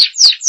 Thank you.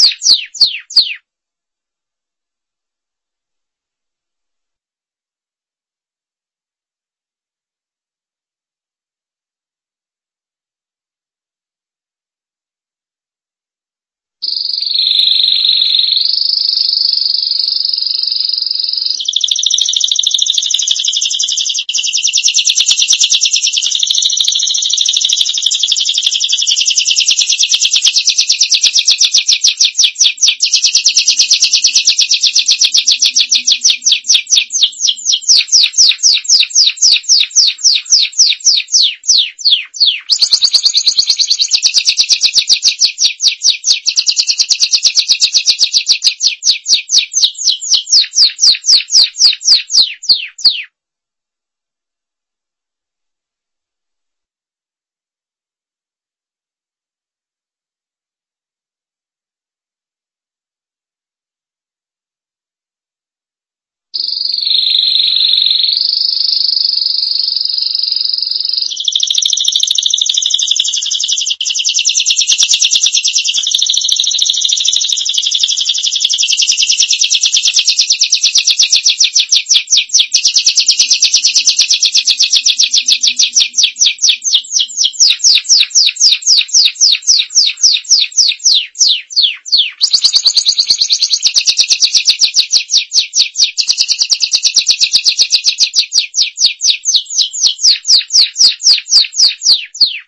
Thank you.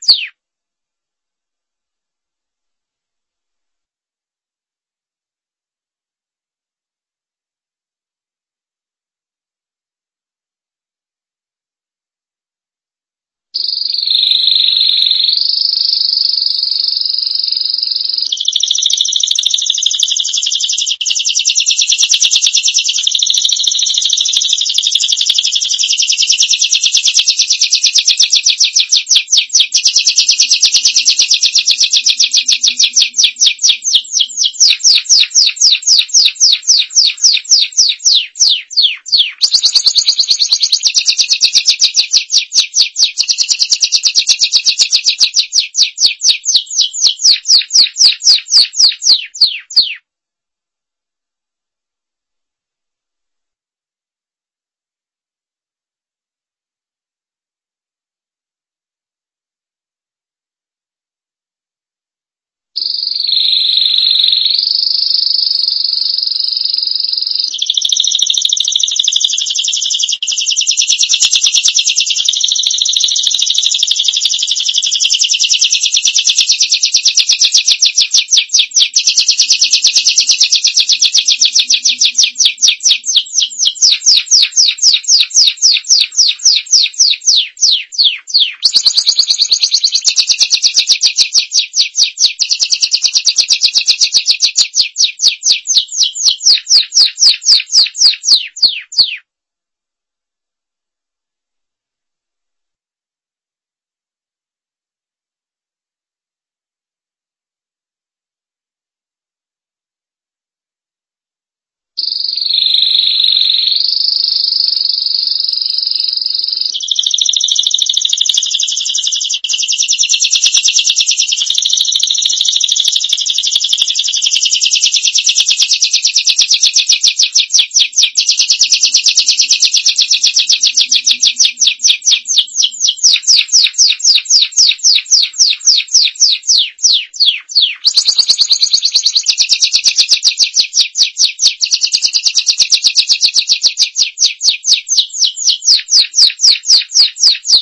Thank you.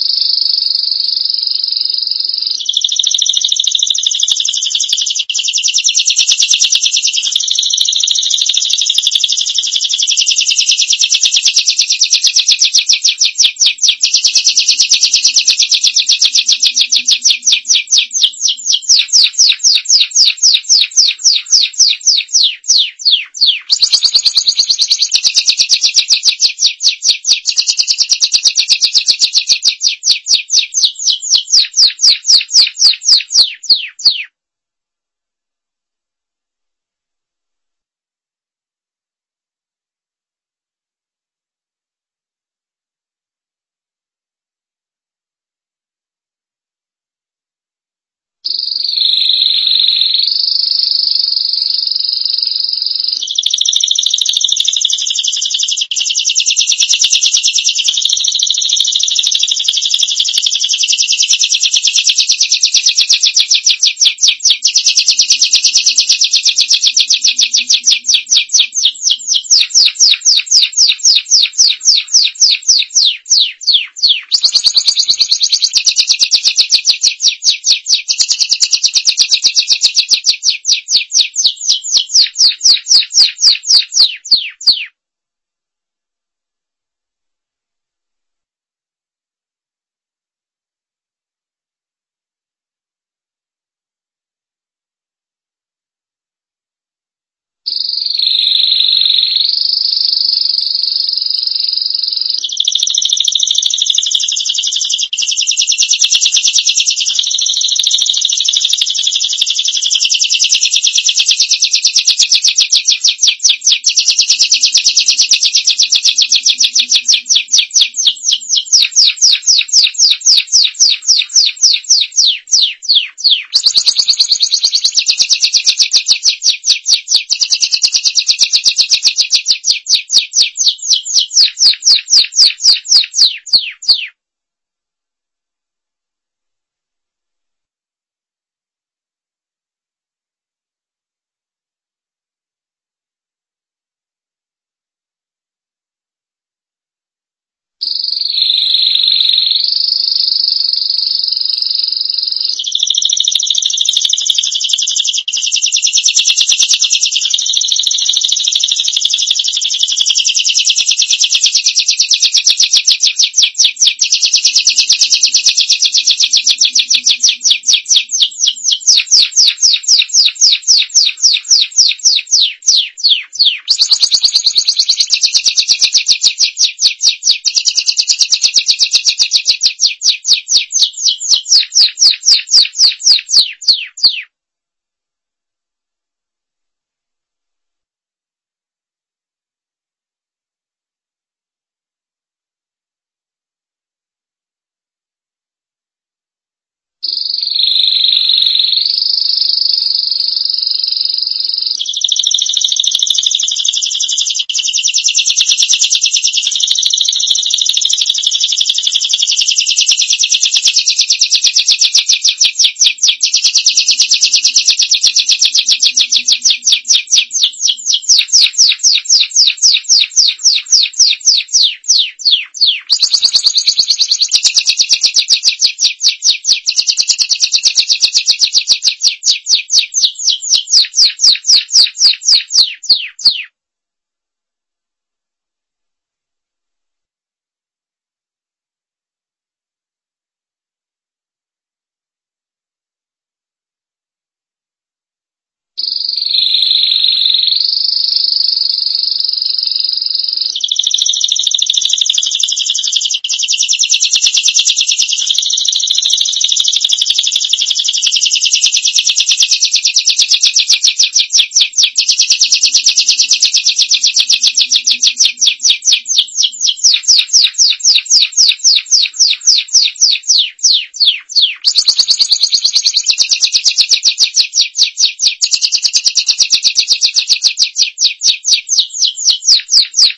ピッ!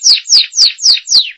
Thank you.